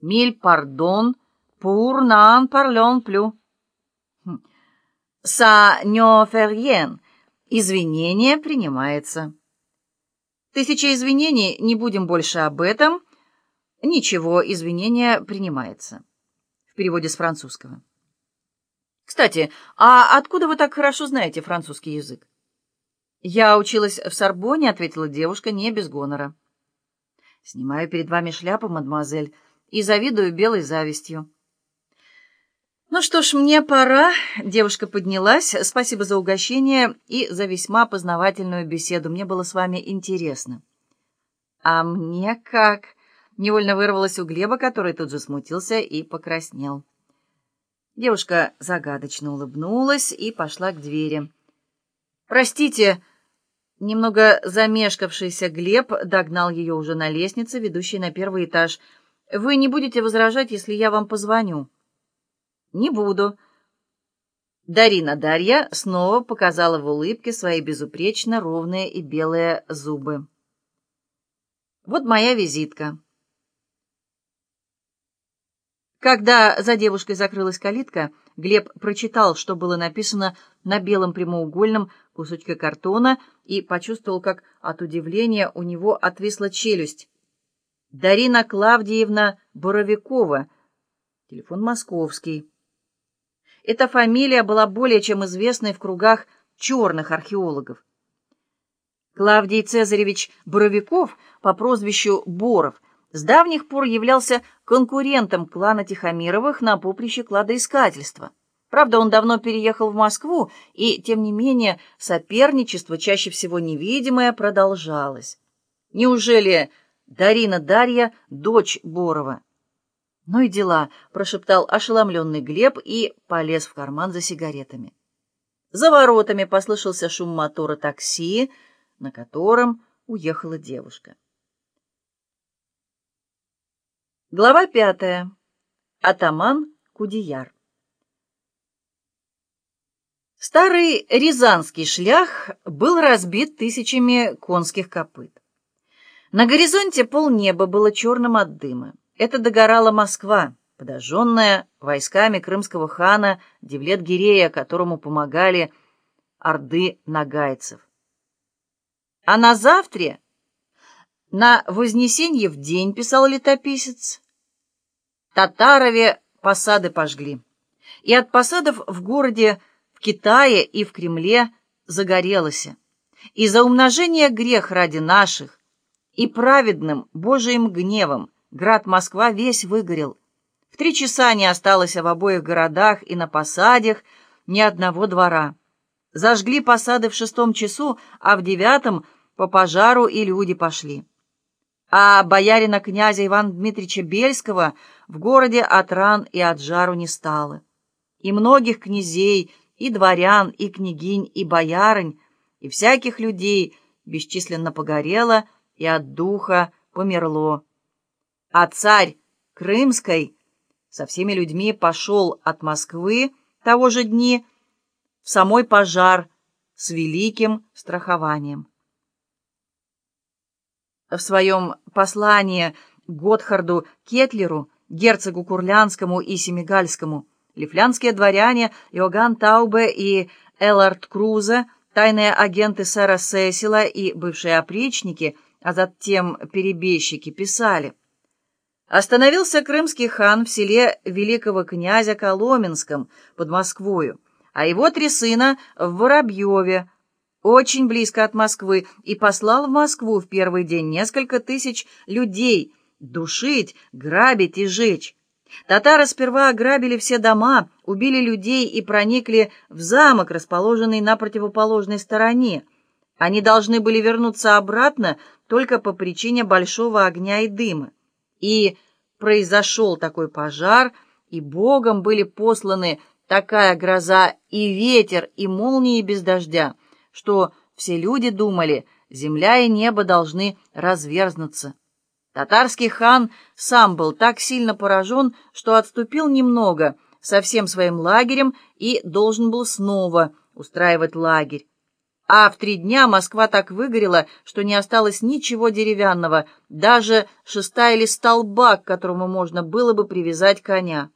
Миль пардон, пур нан парлен плю. Са не ферьен. Извинение принимается. Тысяча извинений, не будем больше об этом. Ничего, извинения принимается. В переводе с французского. Кстати, а откуда вы так хорошо знаете французский язык? Я училась в Сорбоне, ответила девушка, не без гонора. Снимаю перед вами шляпу, мадемуазель, и завидую белой завистью. «Ну что ж, мне пора». Девушка поднялась. «Спасибо за угощение и за весьма познавательную беседу. Мне было с вами интересно». «А мне как?» — невольно вырвалось у Глеба, который тут же смутился и покраснел. Девушка загадочно улыбнулась и пошла к двери. «Простите!» Немного замешкавшийся Глеб догнал ее уже на лестнице, ведущей на первый этаж. «Вы не будете возражать, если я вам позвоню?» «Не буду». Дарина Дарья снова показала в улыбке свои безупречно ровные и белые зубы. «Вот моя визитка». Когда за девушкой закрылась калитка, Глеб прочитал, что было написано на белом прямоугольном кусочке картона и почувствовал, как от удивления у него отвисла челюсть. «Дарина Клавдиевна Боровикова. Телефон московский». Эта фамилия была более чем известной в кругах черных археологов. Клавдий Цезаревич Боровиков по прозвищу Боров с давних пор являлся конкурентом клана Тихомировых на поприще кладоискательства. Правда, он давно переехал в Москву, и, тем не менее, соперничество, чаще всего невидимое, продолжалось. Неужели Дарина Дарья — дочь Борова? «Ну и дела», — прошептал ошеломленный Глеб и полез в карман за сигаретами. За воротами послышался шум мотора такси, на котором уехала девушка. Глава пятая. Атаман Кудияр. Старый рязанский шлях был разбит тысячами конских копыт. На горизонте полнеба было черным от дыма. Это догорала Москва, подожженная войсками крымского хана Девлет-Гирея, которому помогали орды нагайцев. А на завтра, на Вознесенье в день, писал летописец, татарове посады пожгли. И от посадов в городе, в Китае и в Кремле загорелось. И за умножение грех ради наших, и праведным Божиим гневом Град Москва весь выгорел. В три часа не осталось в обоих городах и на посадях ни одного двора. Зажгли посады в шестом часу, а в девятом по пожару и люди пошли. А боярина князя Ивана Дмитрича Бельского в городе от ран и от жару не стало. И многих князей, и дворян, и княгинь, и боярынь, и всяких людей бесчисленно погорело и от духа померло а царь Крымской со всеми людьми пошел от Москвы того же дни в самой пожар с великим страхованием. В своем послании Готхарду Кетлеру, герцогу Курлянскому и Семигальскому, лифлянские дворяне Иоганн Таубе и Эллард Крузе, тайные агенты сэра Сесила и бывшие опричники, а затем перебежчики, писали Остановился крымский хан в селе великого князя Коломенском под Москвою, а его три сына в Воробьеве, очень близко от Москвы, и послал в Москву в первый день несколько тысяч людей душить, грабить и жечь. Татары сперва ограбили все дома, убили людей и проникли в замок, расположенный на противоположной стороне. Они должны были вернуться обратно только по причине большого огня и дыма. И произошел такой пожар, и Богом были посланы такая гроза и ветер, и молнии без дождя, что все люди думали, земля и небо должны разверзнуться. Татарский хан сам был так сильно поражен, что отступил немного со всем своим лагерем и должен был снова устраивать лагерь. А в три дня Москва так выгорела, что не осталось ничего деревянного, даже шеста или столба, к которому можно было бы привязать коня.